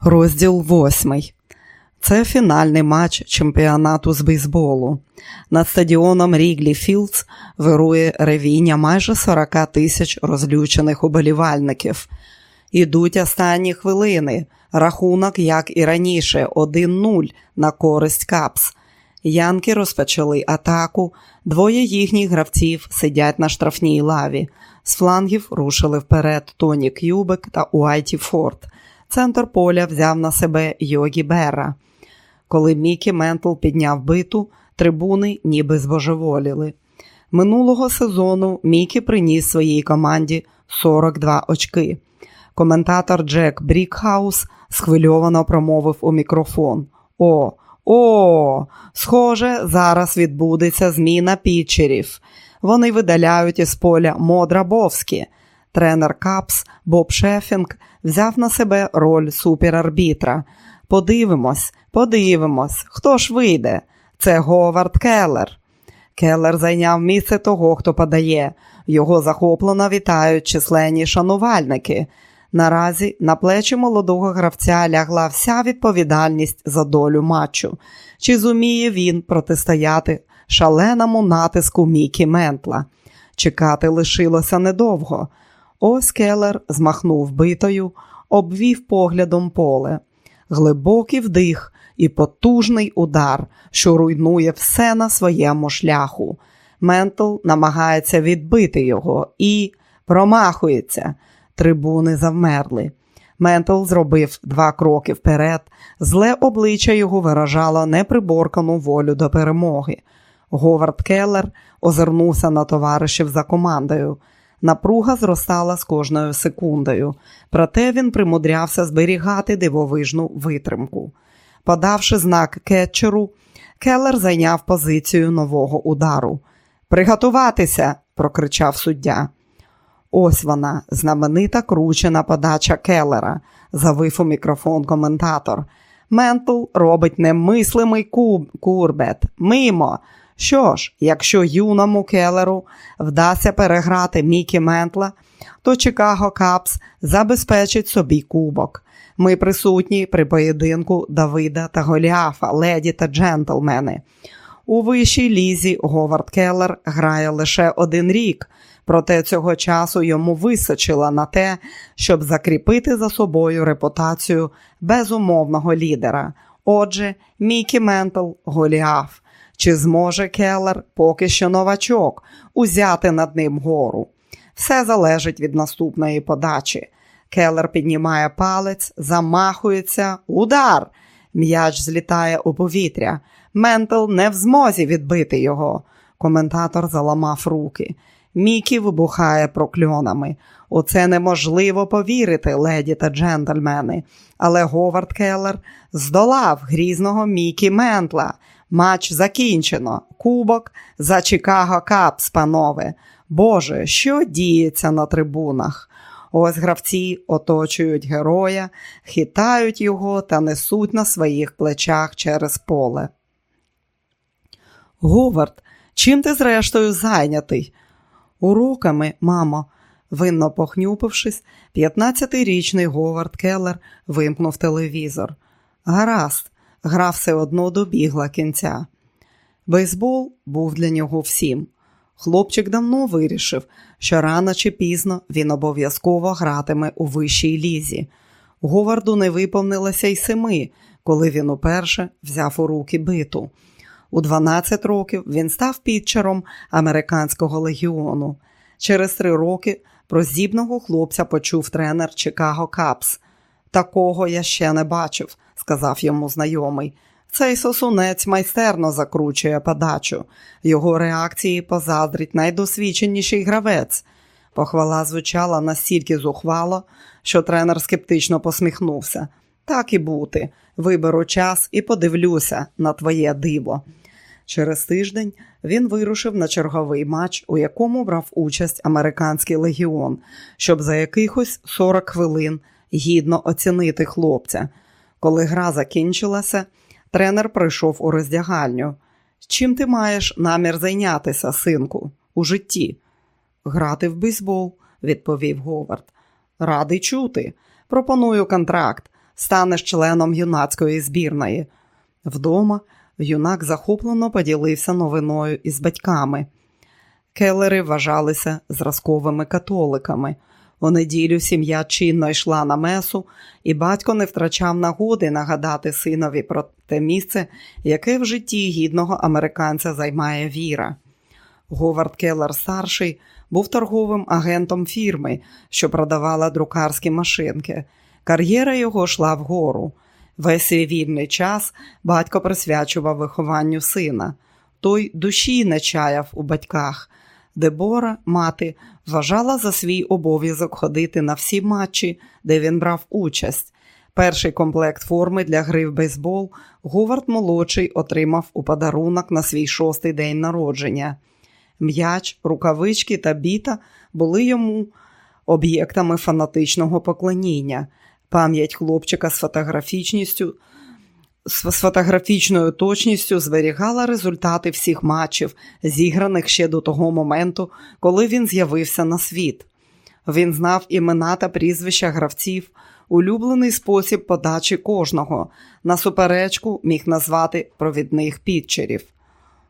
Розділ восьмий. Це фінальний матч чемпіонату з бейсболу. Над стадіоном Ріглі Філдс вирує ревіння майже 40 тисяч розлючених уболівальників. Ідуть останні хвилини. Рахунок, як і раніше, 1-0 на користь Капс. Янки розпочали атаку. Двоє їхніх гравців сидять на штрафній лаві. З флангів рушили вперед Тоні К'юбек та Уайті Форд. Центр поля взяв на себе Йогі Бера. Коли Мікі Ментл підняв биту, трибуни ніби збожеволіли. Минулого сезону Мікі приніс своїй команді 42 очки. Коментатор Джек Брікхаус схвильовано промовив у мікрофон: О, о, схоже, зараз відбудеться зміна пітчерів. Вони видаляють із поля Модра Бовські. Тренер Капс Боб Шефінг взяв на себе роль суперарбітра. Подивимось, подивимось, хто ж вийде? Це Говард Келлер. Келлер зайняв місце того, хто подає. Його захоплено вітають численні шанувальники. Наразі на плечі молодого гравця лягла вся відповідальність за долю матчу. Чи зуміє він протистояти шаленому натиску Мікі Ментла? Чекати лишилося недовго. Ось Келлер змахнув битою, обвів поглядом поле. Глибокий вдих і потужний удар, що руйнує все на своєму шляху. Ментл намагається відбити його і промахується. Трибуни завмерли. Ментл зробив два кроки вперед, зле обличчя його виражало неприборкану волю до перемоги. Говард Келлер озирнувся на товаришів за командою. Напруга зростала з кожною секундою, проте він примудрявся зберігати дивовижну витримку. Подавши знак кетчеру, Келлер зайняв позицію нового удару. Приготуватися, прокричав суддя. Ось вона, знаменита кручена подача Келлера, завив у мікрофон коментатор. Ментл робить немислимий курбет. Мимо. Що ж, якщо юному Келлеру вдасться переграти Мікі Ментла, то Чикаго Капс забезпечить собі кубок. Ми присутні при поєдинку Давида та Голіафа, леді та джентльмени. У вищій лізі Говард Келлер грає лише один рік, проте цього часу йому височило на те, щоб закріпити за собою репутацію безумовного лідера. Отже, Мікі Ментл Голіаф. Чи зможе Келлер, поки що новачок, узяти над ним гору? Все залежить від наступної подачі. Келлер піднімає палець, замахується, удар. М'яч злітає у повітря. Ментл не в змозі відбити його. Коментатор заламав руки. Мікі вибухає прокльонами. У це неможливо повірити, леді та джентльмени. Але Говард Келлер здолав грізного Мікі Ментла. Матч закінчено. Кубок за Чикаго Капс, панове. Боже, що діється на трибунах? Ось гравці оточують героя, хитають його та несуть на своїх плечах через поле. Говард, чим ти зрештою зайнятий? Уроками, мамо, винно похнюпившись, 15-річний Говард Келлер вимкнув телевізор. Гаразд, гра все одно добігла кінця. Бейсбол був для нього всім. Хлопчик давно вирішив, що рано чи пізно він обов'язково гратиме у вищій лізі. Говарду не виповнилося й семи, коли він уперше взяв у руки биту. У 12 років він став підчером американського легіону. Через три роки про хлопця почув тренер Чикаго Капс. Такого я ще не бачив, сказав йому знайомий. Цей сосунець майстерно закручує подачу. Його реакції позаздрить найдосвідченіший гравець. Похвала звучала настільки зухвало, що тренер скептично посміхнувся. Так і бути. Виберу час і подивлюся на твоє диво. Через тиждень він вирушив на черговий матч, у якому брав участь американський легіон, щоб за якихось 40 хвилин гідно оцінити хлопця. Коли гра закінчилася, тренер прийшов у роздягальню. Чим ти маєш намір зайнятися, синку, у житті? Грати в бейсбол, відповів Говард. Радий чути. Пропоную контракт. станеш членом юнацької збірної. Вдома юнак захоплено поділився новиною із батьками. Келлери вважалися зразковими католиками. У неділю сім'я чинно йшла на месу, і батько не втрачав нагоди нагадати синові про те місце, яке в житті гідного американця займає віра. Говард Келлер старший був торговим агентом фірми, що продавала друкарські машинки. Кар'єра його йшла вгору. Весь свій вільний час батько присвячував вихованню сина. Той душі не чаяв у батьках. Дебора, мати, вважала за свій обов'язок ходити на всі матчі, де він брав участь. Перший комплект форми для гри в бейсбол Говард молодший отримав у подарунок на свій шостий день народження. М'яч, рукавички та біта були йому об'єктами фанатичного поклоніння. Пам'ять хлопчика з фотографічністю з фотографічною точністю зберігала результати всіх матчів, зіграних ще до того моменту, коли він з'явився на світ. Він знав імена та прізвища гравців, улюблений спосіб подачі кожного. На суперечку міг назвати провідних пітчерів.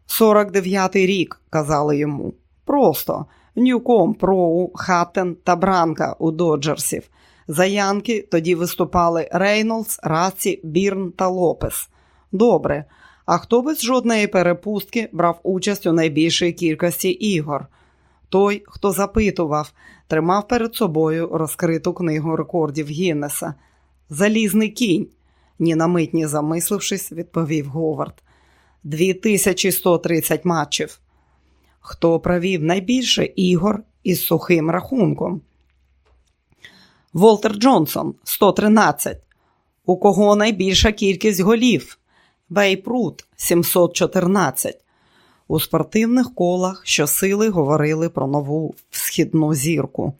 49-й рік, казали йому. Просто Ньюком, Роу, Хаттен та Бранка у Доджерсів. За Янки тоді виступали Рейнолдс, Раці, Бірн та Лопес. Добре. А хто без жодної перепустки брав участь у найбільшій кількості ігор? Той, хто запитував, тримав перед собою розкриту книгу рекордів Гіннеса. Залізний кінь, ні на мить ні замислившись, відповів Говард. 2130 матчів. Хто провів найбільше ігор із сухим рахунком? Волтер Джонсон 113. У кого найбільша кількість голів? Бейпрут 714. У спортивних колах щосили говорили про нову східну зірку.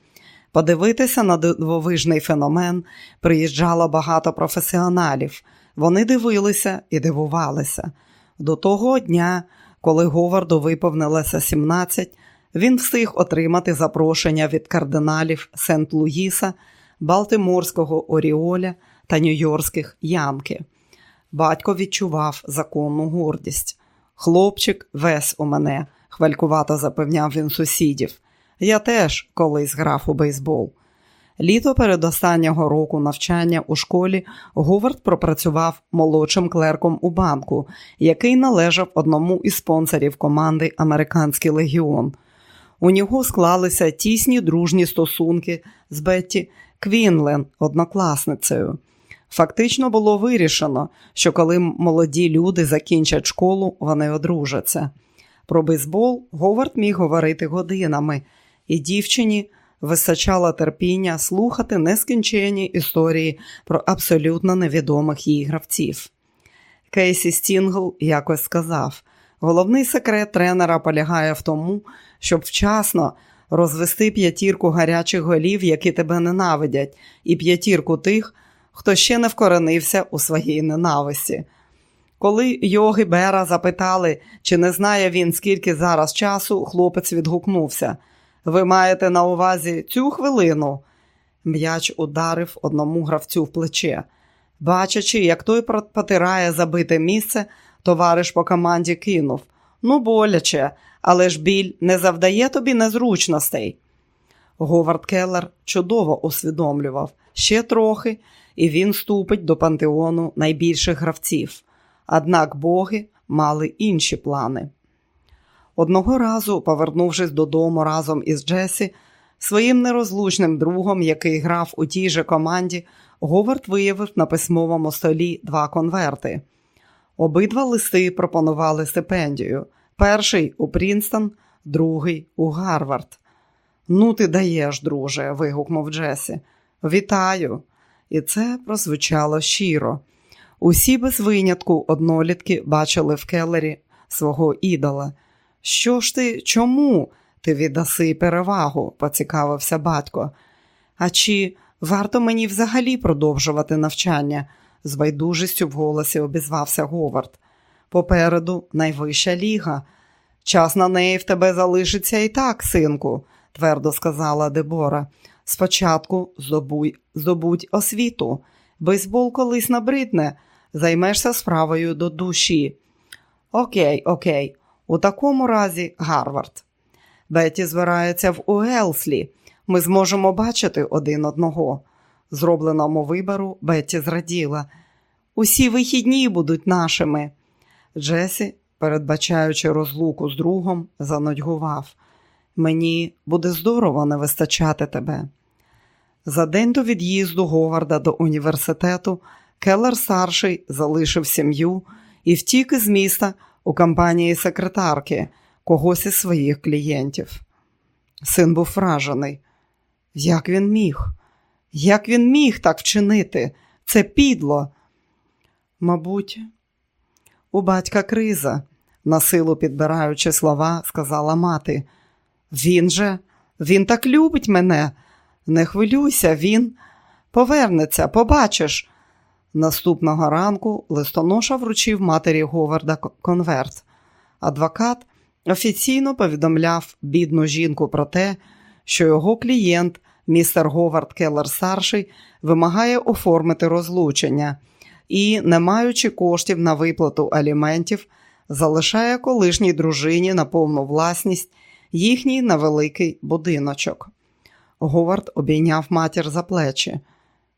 Подивитися на дивовижний феномен приїжджало багато професіоналів. Вони дивилися і дивувалися. До того дня, коли Говарду виповнилося 17, він встиг отримати запрошення від кардиналів Сент-Луїса, Балтиморського Оріоля та Нью-Йоркських Янки. Батько відчував законну гордість. Хлопчик весь у мене, хвалькувато запевняв він сусідів. Я теж колись грав у бейсбол. Літо перед останнього року навчання у школі Говард пропрацював молодшим клерком у банку, який належав одному із спонсорів команди Американський легіон. У нього склалися тісні дружні стосунки з Бетті Квінлен, однокласницею. Фактично було вирішено, що коли молоді люди закінчать школу, вони одружаться. Про бейсбол Говард міг говорити годинами, і дівчині вистачало терпіння слухати нескінченні історії про абсолютно невідомих їй гравців. Кейсі Стінгл якось сказав: головний секрет тренера полягає в тому, щоб вчасно розвести п'ятірку гарячих голів, які тебе ненавидять, і п'ятірку тих, хто ще не вкоренився у своїй ненависті. Коли Йоги Бера запитали, чи не знає він, скільки зараз часу, хлопець відгукнувся. Ви маєте на увазі цю хвилину? М'яч ударив одному гравцю в плече. Бачачи, як той потирає забите місце, товариш по команді кинув. Ну, боляче, але ж біль не завдає тобі незручностей. Говард Келлер чудово усвідомлював ще трохи, і він ступить до пантеону найбільших гравців. Однак боги мали інші плани. Одного разу, повернувшись додому разом із Джесі, своїм нерозлучним другом, який грав у тій же команді, Говард виявив на письмовому столі два конверти. Обидва листи пропонували стипендію. Перший у Прінстон, другий у Гарвард. Ну, ти даєш, друже, вигукнув Джесі. Вітаю! І це прозвучало щиро. Усі без винятку однолітки бачили в келері свого ідола. Що ж ти, чому ти віддаси перевагу? поцікавився батько. А чи варто мені взагалі продовжувати навчання? з байдужістю в голосі обізвався Говард. Попереду найвища ліга. Час на неї в тебе залишиться і так, синку, твердо сказала Дебора. Спочатку здобуй, здобудь освіту. Бейсбол колись набридне, займешся справою до душі. Окей, окей, у такому разі Гарвард. Беті збирається в Уелслі. Ми зможемо бачити один одного. Зробленому вибору Бетті зраділа. Усі вихідні будуть нашими. Джесі, передбачаючи розлуку з другом, занудьгував. Мені буде здорово не вистачати тебе. За день до від'їзду Говарда до університету Келлер старший залишив сім'ю і втік із міста у компанії секретарки, когось із своїх клієнтів. Син був вражений. Як він міг? Як він міг так вчинити? Це підло. Мабуть, у батька криза, насилу підбираючи слова, сказала мати. Він же, він так любить мене. Не хвилюйся, він повернеться, побачиш. Наступного ранку листоноша вручив матері Говарда конверт. Адвокат офіційно повідомляв бідну жінку про те, що його клієнт, містер Говард Келлер старший, вимагає оформити розлучення і, не маючи коштів на виплату аліментів, залишає колишній дружині на повну власність їхній невеликий будиночок. Говард обійняв матір за плечі.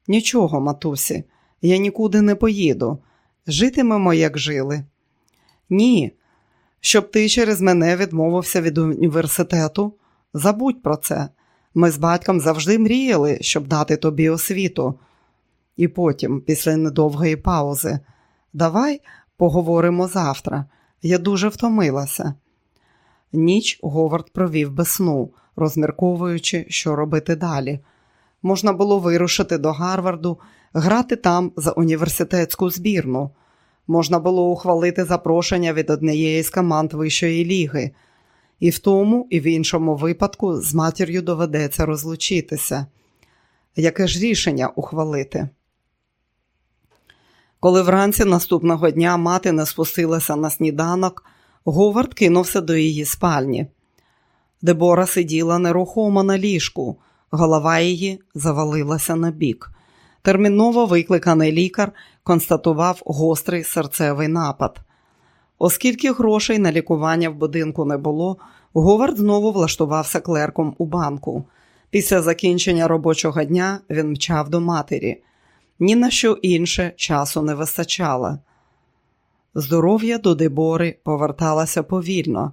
Нічого, матусі, я нікуди не поїду. Житимемо, як жили. Ні, щоб ти через мене відмовився від університету. Забудь про це. Ми з батьком завжди мріяли, щоб дати тобі освіту. І потім, після недовгої паузи, давай поговоримо завтра. Я дуже втомилася. Ніч Говард провів без сну, розмірковуючи, що робити далі. Можна було вирушити до Гарварду, грати там за університетську збірну. Можна було ухвалити запрошення від однієї з команд Вищої ліги. І в тому, і в іншому випадку з матір'ю доведеться розлучитися. Яке ж рішення ухвалити? Коли вранці наступного дня мати не спустилася на сніданок, Говард кинувся до її спальні. Дебора сиділа нерухомо на ліжку, голова її завалилася на бік. Терміново викликаний лікар констатував гострий серцевий напад. Оскільки грошей на лікування в будинку не було, Говард знову влаштувався клерком у банку. Після закінчення робочого дня він мчав до матері. Ні на що інше часу не вистачало. Здоров'я до Дебори поверталося повільно.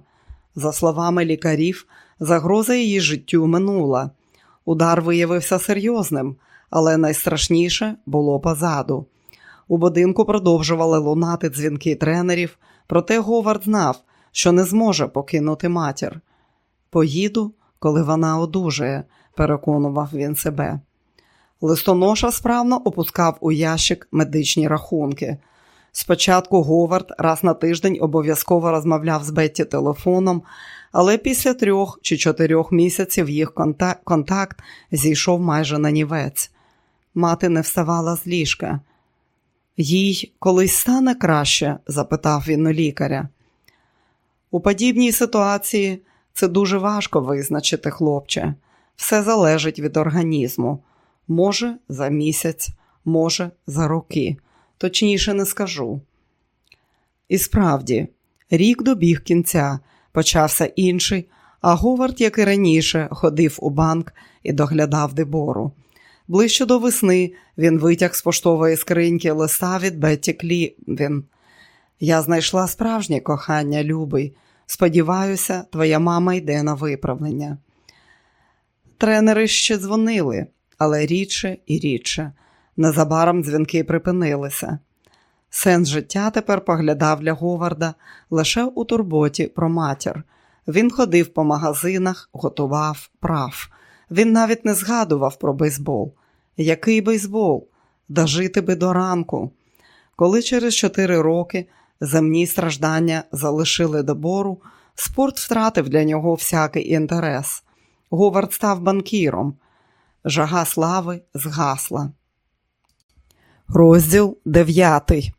За словами лікарів, загроза її життю минула. Удар виявився серйозним, але найстрашніше було позаду. У будинку продовжували лунати дзвінки тренерів, проте Говард знав, що не зможе покинути матір. Поїду, коли вона одужає, переконував він себе. Листоноша справно опускав у ящик медичні рахунки. Спочатку Говард раз на тиждень обов'язково розмовляв з Бетті телефоном, але після трьох чи чотирьох місяців їх контакт, зійшов майже на нівець. Мати не вставала з ліжка. Їй колись стане краще? запитав він у лікаря. У подібній ситуації це дуже важко визначити, хлопче. Все залежить від організму. Може, за місяць, може, за роки. Точніше не скажу. І справді, рік добіг кінця, почався інший, а Говард, як і раніше, ходив у банк і доглядав дебору. Ближче до весни він витяг з поштової скриньки листа від Бетті Клівін. Я знайшла справжнє кохання, любий. Сподіваюся, твоя мама йде на виправлення. Тренери ще дзвонили, але рідше і рідше. Незабаром дзвінки припинилися. Сенс життя тепер поглядав для Говарда лише у турботі про матір. Він ходив по магазинах, готував прав. Він навіть не згадував про бейсбол. Який бейсбол? Дожити би до ранку. Коли через чотири роки земні страждання залишили добору, спорт втратив для нього всякий інтерес. Говард став банкіром. Жага слави згасла. Розділ дев'ятий.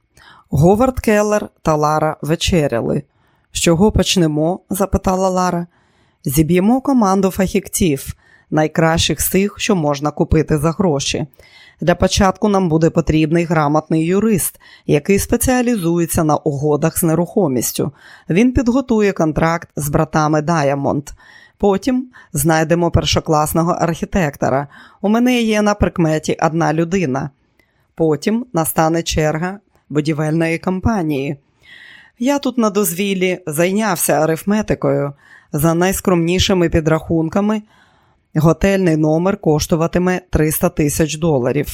Говард Келлер та Лара вечеряли. З чого почнемо? запитала Лара. Зіб'ємо команду фахівців, найкращих з тих, що можна купити за гроші. Для початку нам буде потрібний грамотний юрист, який спеціалізується на угодах з нерухомістю. Він підготує контракт з братами Дайамонд. Потім знайдемо першокласного архітектора. У мене є на прикметі одна людина. Потім настане черга будівельної компанії. Я тут на дозвіллі зайнявся арифметикою. За найскромнішими підрахунками, готельний номер коштуватиме 300 тисяч доларів.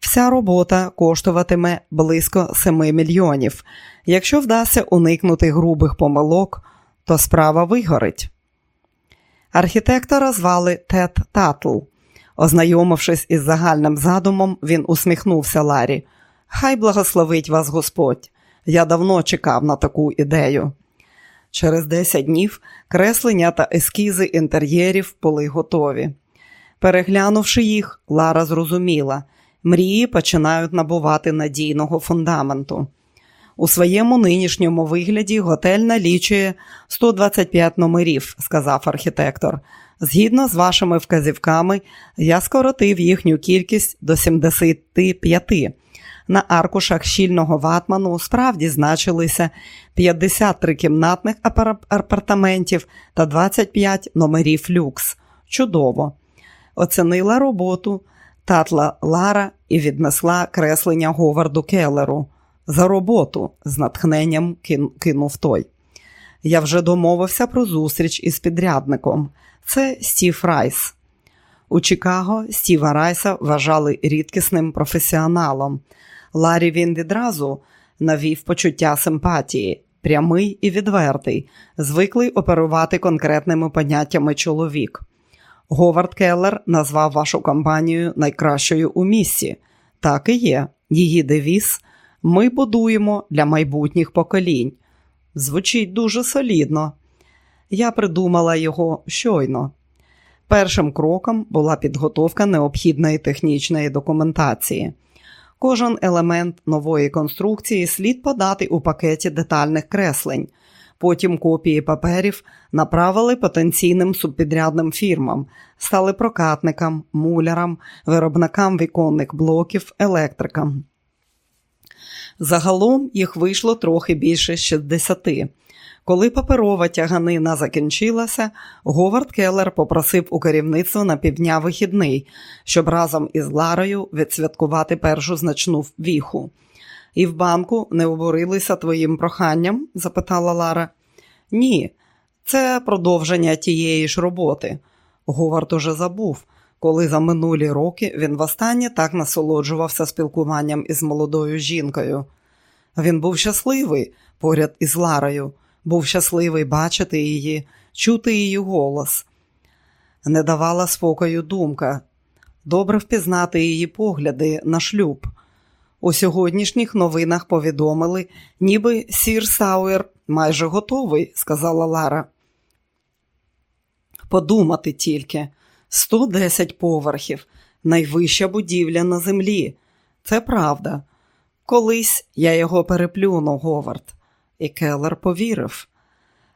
Вся робота коштуватиме близько 7 мільйонів. Якщо вдасться уникнути грубих помилок, то справа вигорить. Архітектора звали Тед Татл. Ознайомившись із загальним задумом, він усміхнувся Ларі. Хай благословить вас Господь. Я давно чекав на таку ідею. Через 10 днів креслення та ескізи інтер'єрів були готові. Переглянувши їх, Лара зрозуміла, мрії починають набувати надійного фундаменту. У своєму нинішньому вигляді готель налічує 125 номерів, сказав архітектор. Згідно з вашими вказівками, я скоротив їхню кількість до 75. На аркушах щільного ватману справді значилися 53 кімнатних апартаментів та 25 номерів люкс. Чудово! Оцінила роботу татла Лара і віднесла креслення Говарду Келлеру. За роботу з натхненням кинув той. Я вже домовився про зустріч із підрядником. Це Стів Райс. У Чикаго Стіва Райса вважали рідкісним професіоналом. Ларі він відразу навів почуття симпатії, прямий і відвертий, звиклий оперувати конкретними поняттями чоловік. Говард Келлер назвав вашу компанію найкращою у місті. Так і є. Її девіз ми будуємо для майбутніх поколінь. Звучить дуже солідно. Я придумала його щойно. Першим кроком була підготовка необхідної технічної документації. Кожен елемент нової конструкції слід подати у пакеті детальних креслень. Потім копії паперів направили потенційним субпідрядним фірмам, стали прокатникам, мулярам, виробникам віконних блоків, електрикам. Загалом їх вийшло трохи більше 60. Коли паперова тяганина закінчилася, Говард Келлер попросив у керівництво на півдня вихідний, щоб разом із Ларою відсвяткувати першу значну віху. І в банку не обурилися твоїм проханням? запитала Лара. Ні, це продовження тієї ж роботи. Говард уже забув, коли за минулі роки він востаннє так насолоджувався спілкуванням із молодою жінкою. Він був щасливий поряд із Ларою був щасливий бачити її, чути її голос. Не давала спокою думка, добре б пізнати її погляди на шлюб. У сьогоднішніх новинах повідомили, ніби Сірс Тауер майже готовий, сказала Лара. Подумати тільки 110 поверхів, найвища будівля на землі. Це правда. Колись я його переплюну, Говард і Келлер повірив.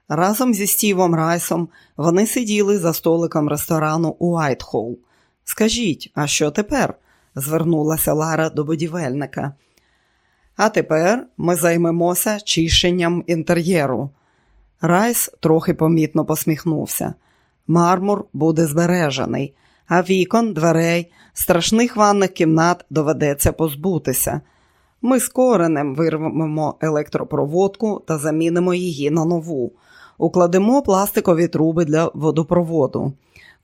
Разом зі Стівом Райсом вони сиділи за столиком ресторану Уайтхолл. Скажіть, а що тепер? звернулася Лара до будівельника. А тепер ми займемося чищенням інтер'єру. Райс трохи помітно посміхнувся. Мармур буде збережений, а вікон, дверей, страшних ванних кімнат доведеться позбутися. Ми з коренем вирвемо електропроводку та замінимо її на нову. Укладемо пластикові труби для водопроводу.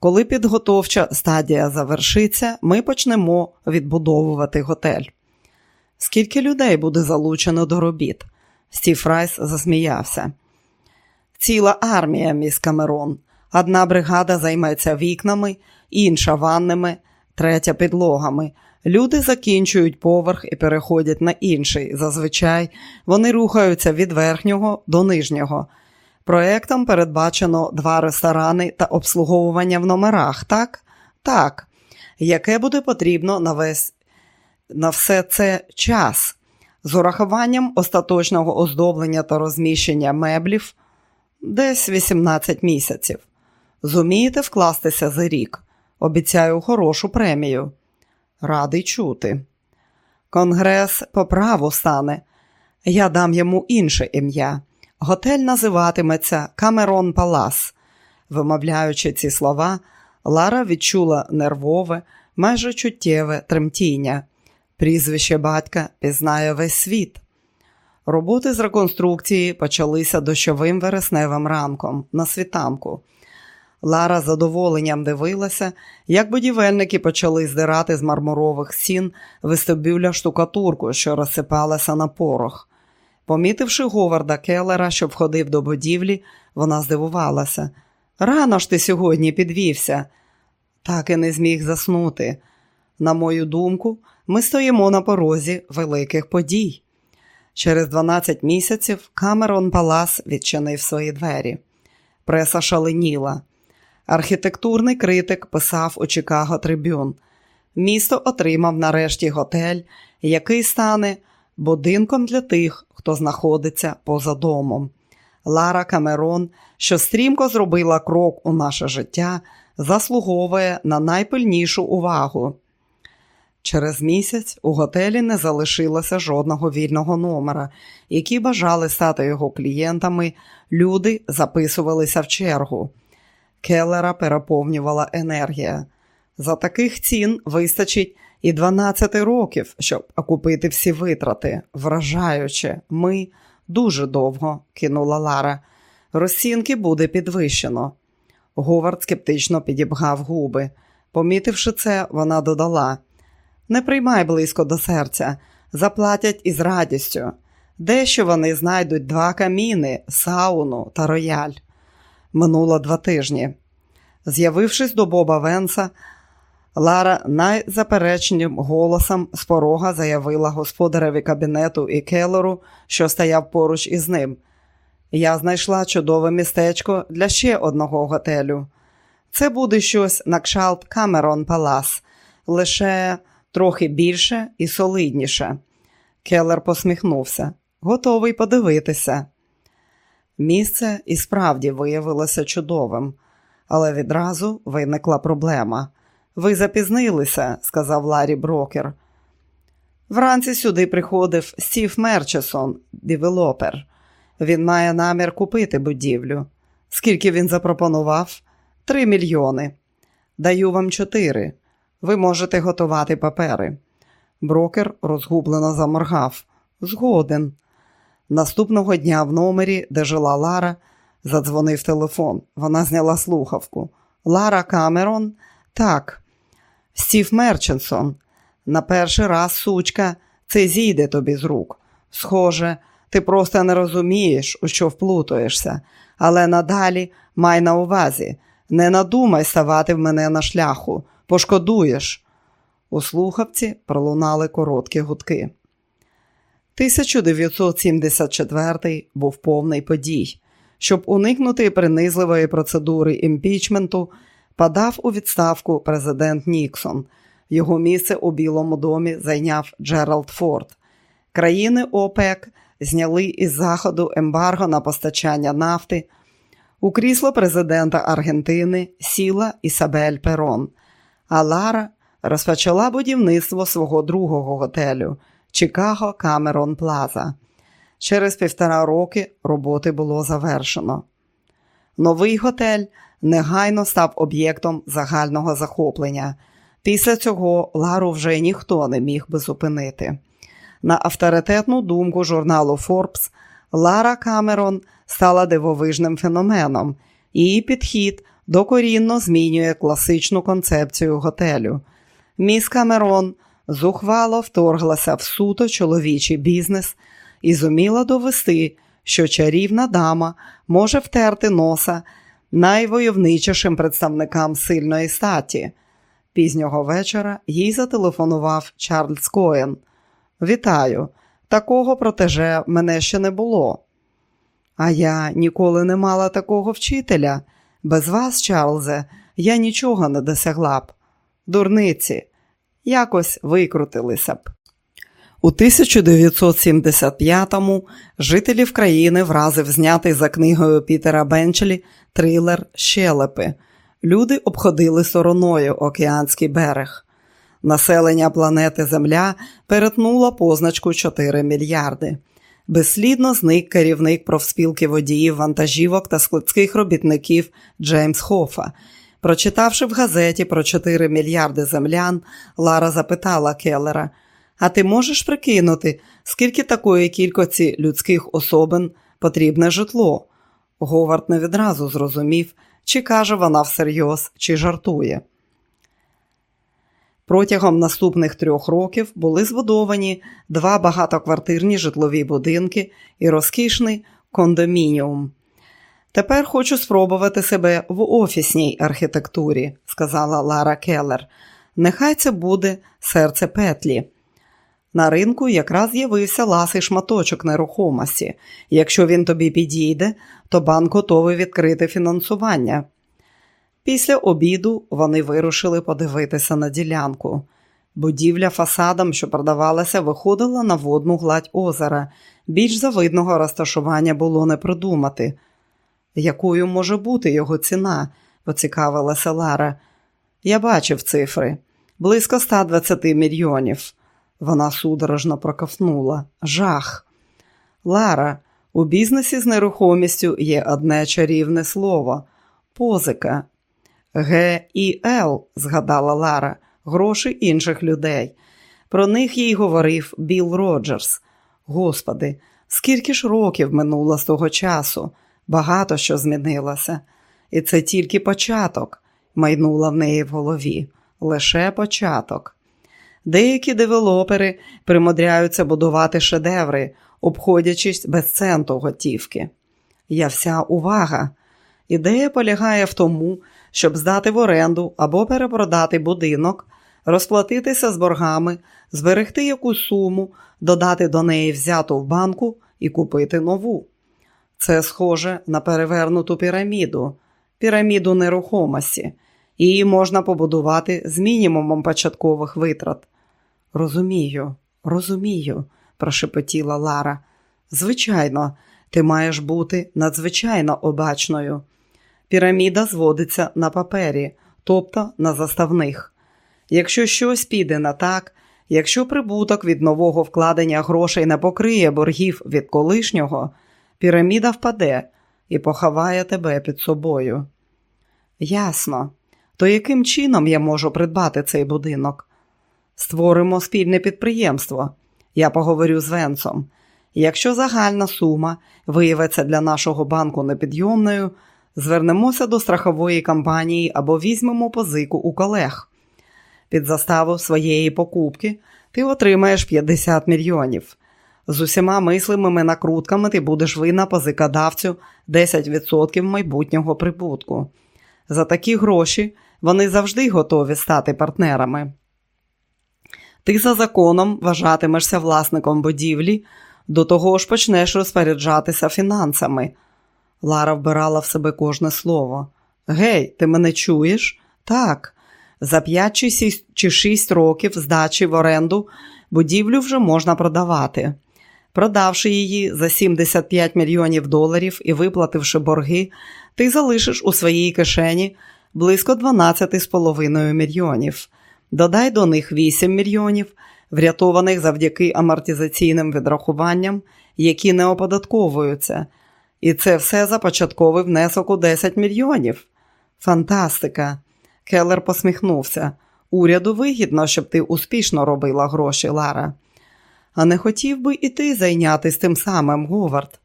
Коли підготовча стадія завершиться, ми почнемо відбудовувати готель. Скільки людей буде залучено до робіт? Стів Райс засміявся. Ціла армія, міс Камерон. Одна бригада займеться вікнами, інша ванними, третя підлогами. Люди закінчують поверх і переходять на інший. Зазвичай вони рухаються від верхнього до нижнього. Проектом передбачено два ресторани та обслуговування в номерах, так? Так. Яке буде потрібно на весь на все це час, з урахуванням остаточного оздоблення та розміщення меблів десь 18 місяців. Зумієте вкластися за рік. Обіцяю хорошу премію. Радий чути. Конгрес по праву стане. Я дам йому інше ім'я. Готель називатиметься Камерон Палас. Вимовляючи ці слова, Лара відчула нервове, майже чуттєве тремтіння. Прізвище батька пізнає весь світ. Роботи з реконструкції почалися дощовим вересневим ранком на світанку. Лара задоволенням дивилася, як будівельники почали здирати з мармурових стін вестибюля штукатурку, що розсипалася на порох. Помітивши Говарда Келлера, що входив до будівлі, вона здивувалася. Рано ж ти сьогодні підвівся, так і не зміг заснути. На мою думку, ми стоїмо на порозі великих подій. Через 12 місяців Камерон Палас відчинив свої двері. Преса шаленіла. Архітектурний критик писав у Чикаго Трибюн. Місто отримав нарешті готель, який стане будинком для тих, хто знаходиться поза домом. Лара Камерон, що стрімко зробила крок у наше життя, заслуговує на найпильнішу увагу. Через місяць у готелі не залишилося жодного вільного номера, які бажали стати його клієнтами, люди записувалися в чергу. Келлера переповнювала енергія. За таких цін вистачить і 12 років, щоб окупити всі витрати, вражаючи, ми дуже довго, кинула Лара. Розцінки буде підвищено. Говард скептично підібгав губи. Помітивши це, вона додала: не приймай близько до серця, заплатять із радістю. Дещо вони знайдуть два каміни, сауну та рояль. Минуло два тижні. З'явившись до Боба Венса, Лара найзаперечним голосом з порога заявила господареві кабінету і Келлеру, що стояв поруч із ним. Я знайшла чудове містечко для ще одного готелю. Це буде щось на кшталт Камерон Палас, лише трохи більше і солидніше. Келлер посміхнувся. Готовий подивитися. Місце і справді виявилося чудовим, але відразу виникла проблема. Ви запізнилися, сказав Ларі Брокер. Вранці сюди приходив Стів Мерчесон, девелопер. Він має намір купити будівлю. Скільки він запропонував? Три мільйони. Даю вам чотири. Ви можете готувати папери. Брокер розгублено заморгав. Згоден. Наступного дня в номері, де жила Лара, задзвонив телефон. Вона зняла слухавку. Лара Камерон? Так. Стів Мерченсон. На перший раз, сучка, це зійде тобі з рук. Схоже, ти просто не розумієш, у що вплутуєшся, але надалі май на увазі, не надумай ставати в мене на шляху, пошкодуєш. У слухавці пролунали короткі гудки. 1974 був повний подій. Щоб уникнути принизливої процедури імпічменту, подав у відставку президент Ніксон. Його місце у Білому домі зайняв Джеральд Форд. Країни ОПЕК зняли із заходу ембарго на постачання нафти. У крісло президента Аргентини сіла Ісабель Перон, а Лара розпочала будівництво свого другого готелю Чикаго Камерон Плаза. Через півтора роки роботи було завершено. Новий готель негайно став об'єктом загального захоплення. Після цього Лару вже ніхто не міг би зупинити. На авторитетну думку журналу Forbes, Лара Камерон стала дивовижним феноменом. Її підхід докорінно змінює класичну концепцію готелю. Міс Камерон зухвало вторглася в суто чоловічий бізнес і зуміла довести, що чарівна дама може втерти носа найвойовничішим представникам сильної статі. Пізнього вечора їй зателефонував Чарльз Коен. Вітаю, такого протеже мене ще не було. А я ніколи не мала такого вчителя. Без вас, Чарльзе, я нічого не досягла б. Дурниці, якось викрутилися б. У 1975-му жителів країни вразив знятий за книгою Пітера Бенчелі трилер Щелепи. Люди обходили стороною океанський берег. Населення планети Земля перетнуло позначку 4 мільярди. Безслідно зник керівник профспілки водіїв, вантажівок та складських робітників Джеймс Хофа. Прочитавши в газеті про 4 мільярди землян, Лара запитала Келлера, а ти можеш прикинути, скільки такої кількості людських особин потрібне житло? Говард не відразу зрозумів, чи каже вона всерйоз, чи жартує. Протягом наступних трьох років були збудовані два багатоквартирні житлові будинки і розкішний кондомініум. Тепер хочу спробувати себе в офісній архітектурі, сказала Лара Келлер. Нехай це буде серце петлі. На ринку якраз з'явився ласий шматочок нерухомості. Якщо він тобі підійде, то банк готовий відкрити фінансування. Після обіду вони вирушили подивитися на ділянку. Будівля фасадом, що продавалася, виходила на водну гладь озера. Більш завидного розташування було не придумати. Якою може бути його ціна? поцікавилася Лара. Я бачив цифри близько 120 мільйонів. Вона судорожно проковтнула. Жах. Лара, у бізнесі з нерухомістю є одне чарівне слово позика. Г і Л, згадала Лара, гроші інших людей. Про них їй говорив Білл Роджерс. Господи, скільки ж років минуло з того часу, багато що змінилося. І це тільки початок, майнула в неї в голові. Лише початок. Деякі девелопери примудряються будувати шедеври, обходячись без центу готівки. Я вся увага. Ідея полягає в тому, щоб здати в оренду або перепродати будинок, розплатитися з боргами, зберегти якусь суму, додати до неї взяту в банку і купити нову. Це схоже на перевернуту піраміду, піраміду нерухомості. Її можна побудувати з мінімумом початкових витрат. Розумію, розумію, прошепотіла Лара. Звичайно, ти маєш бути надзвичайно обачною. Піраміда зводиться на папері, тобто на заставних. Якщо щось піде не так, якщо прибуток від нового вкладення грошей не покриє боргів від колишнього, піраміда впаде і поховає тебе під собою. Ясно. То яким чином я можу придбати цей будинок? Створимо спільне підприємство. Я поговорю з Венцом. Якщо загальна сума виявиться для нашого банку непідйомною, звернемося до страхової компанії або візьмемо позику у колег. Під заставу своєї покупки ти отримаєш 50 мільйонів. З усіма мислимими накрутками ти будеш винна позикодавцю 10% майбутнього прибутку. За такі гроші вони завжди готові стати партнерами. Ти за законом вважатимешся власником будівлі, до того ж почнеш розпоряджатися фінансами. Лара вбирала в себе кожне слово. Гей, ти мене чуєш? Так. За 5 чи 6 років здачі в оренду будівлю вже можна продавати. Продавши її за 75 мільйонів доларів і виплативши борги, ти залишиш у своїй кишені близько 12,5 мільйонів. Додай до них 8 мільйонів, врятованих завдяки амортизаційним відрахуванням, які не оподатковуються. І це все за початковий внесок у 10 мільйонів. Фантастика! Келлер посміхнувся. Уряду вигідно, щоб ти успішно робила гроші, Лара. А не хотів би і ти зайнятися тим самим, Говард.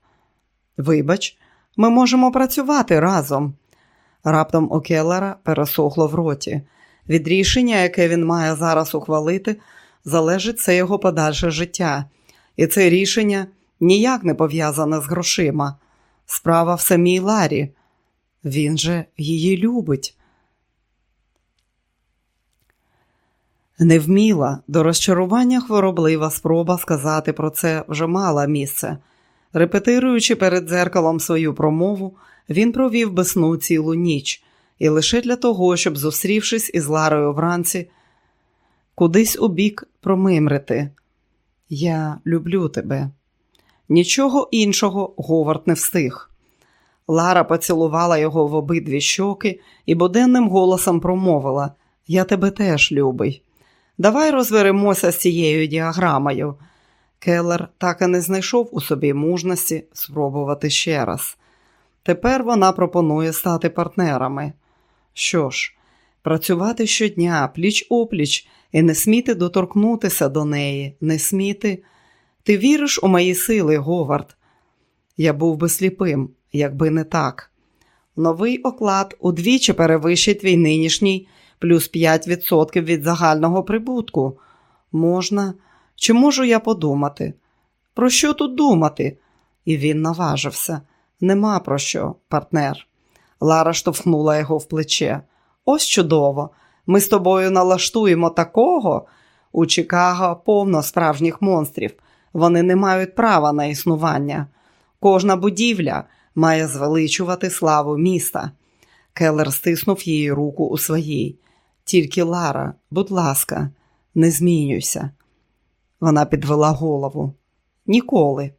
Вибач, ми можемо працювати разом. Раптом у Келлера пересохло в роті. Від рішення, яке він має зараз ухвалити, залежить це його подальше життя, і це рішення ніяк не пов'язане з грошима. Справа в самій Ларі. Він же її любить. Невміла, до розчарування хвороблива спроба сказати про це вже мала місце. Репетируючи перед дзеркалом свою промову, він провів без сну цілу ніч, і лише для того, щоб, зустрівшись із Ларою вранці, кудись у бік промимрити. Я люблю тебе. Нічого іншого Говард не встиг. Лара поцілувала його в обидві щоки і буденним голосом промовила Я тебе теж любий. Давай розберемося з цією діаграмою. Келлер так і не знайшов у собі мужності спробувати ще раз. Тепер вона пропонує стати партнерами. Що ж, працювати щодня, пліч опліч, і не сміти доторкнутися до неї, не сміти. Ти віриш у мої сили, Говард? Я був би сліпим, якби не так. Новий оклад удвічі перевищить твій нинішній плюс 5% від загального прибутку. Можна, чи можу я подумати? Про що тут думати? І він наважився. Нема про що, партнер. Лара штовхнула його в плече. Ось чудово. Ми з тобою налаштуємо такого. У Чикаго повно справжніх монстрів. Вони не мають права на існування. Кожна будівля має звеличувати славу міста. Келлер стиснув її руку у своїй. Тільки Лара, будь ласка, не змінюйся. Вона підвела голову. Ніколи.